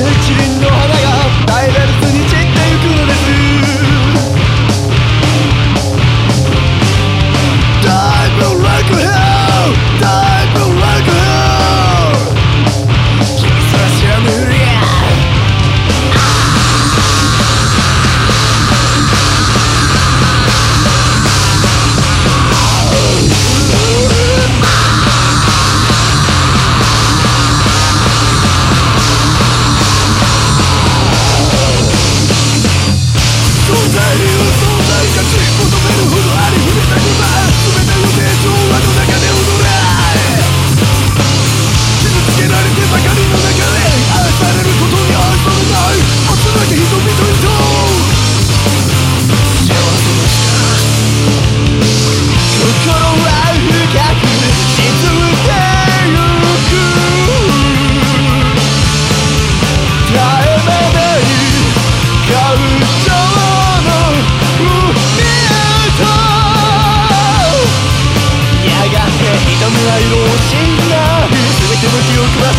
セチリの花 Casi puto 色を死んだ全ての記憶は